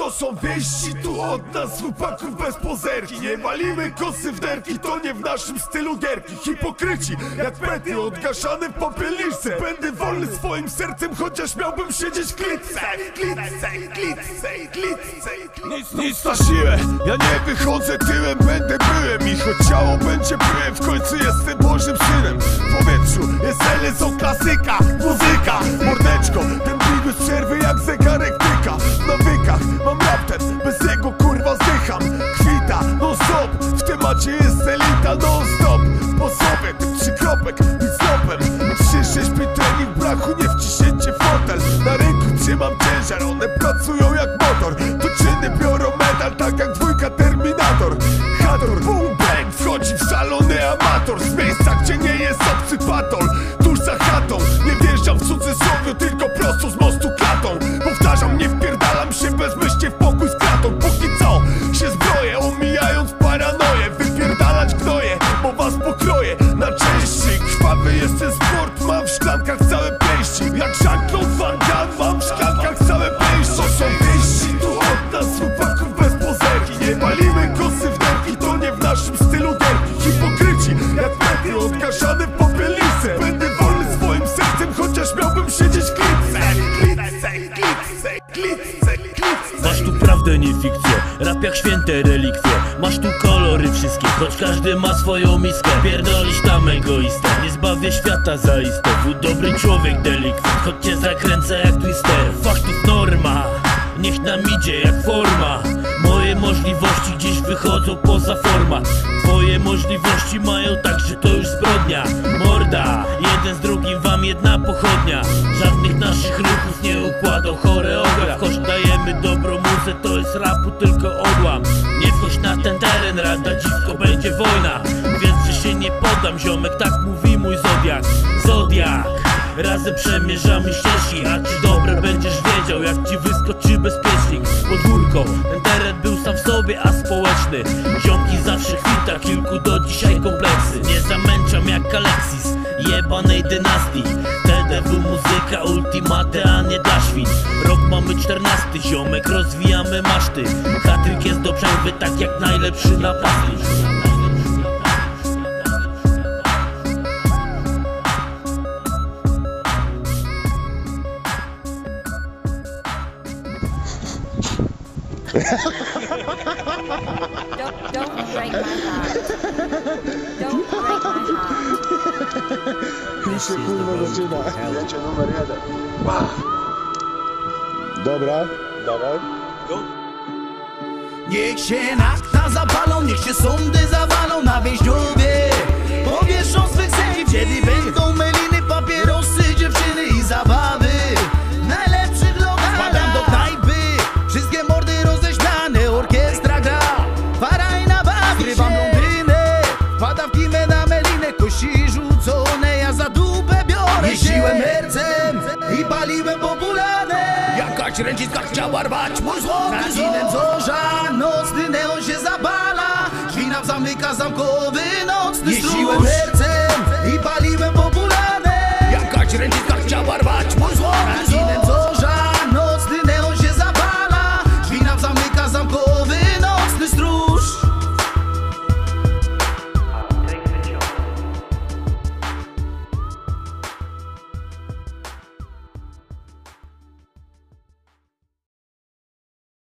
To są wieści tu od nas, chłopaków bez pozerki. Nie walimy kosy w derki, to nie w naszym stylu gierki. Hipokryci, jak pety, odgaszane w popielniczce. Będę wolny swoim sercem, chociaż miałbym siedzieć w klitce. Klitce, klitce, klitce Nic, nic na siłę, ja nie wychodzę tyłem, będę byłem. I choć ciało będzie byłem, w końcu jestem Bożym Synem. W powietrzu jest LSO klasyka, muzyka pracują jak motor. To czyny biorą medal, tak jak dwójka Terminator. Hator, boom, bang, wchodzi w szalony amator. Z miejsca, gdzie nie jest obcy patol Tuż za chatą, nie wjeżdżam w cudzysłowie Tylko prosto z mostu Hipokryci, jak metry odgaszane w Będę wolny swoim sercem, chociaż miałbym siedzieć klitce. Klitce, klitce, klitce, klitce. Masz tu prawdę, nie fikcję, rap jak święte relikwie. Masz tu kolory wszystkie, choć każdy ma swoją miskę. Pierdolisz tam egoistę, nie zbawię świata zaiste Wu dobry człowiek delikwent, choć cię zakręcę jak twister. Faktów norma, niech nam idzie jak forma. Moje możliwości gdzieś wychodzą poza format Możliwości mają tak, że to już zbrodnia. Morda, jeden z drugim wam jedna pochodnia. Żadnych naszych ruchów nie układą choreograf. Choć dajemy dobrą muzę, to jest rapu tylko odłam. Nie wchodź na ten teren, rada dziwko, będzie wojna. Więc, że się nie poddam, ziomek, tak mówi mój zodiak. Zodiak Razem przemierzamy ścieżki, a czy dobre będziesz wiedział Jak ci wyskoczy bezpiecznik? Podwórko, ten teren był sam w sobie, a społeczny dzisiaj kompleksy. Nie zamęczam jak Alexis, jebanej dynastii. TDW muzyka, ultimate, a nie dla świn Rok mamy czternasty, ziomek, rozwijamy maszty. Hatryk jest do przerwy, tak jak najlepszy napastnik Don't, don't break my heart. Don't break my heart. Już się kurwa zaczyna. Zdjęcie numer jeden Dobra, dawaj. Niech się nakta zapalą, niech się sądy zawalą na więźniowie Powieszą swych sędziów, kiedy będą meliny, ręciska chciała rwać mój złoty Radinem zorza, nocny neon się zabala Drzwi nam zamyka hercem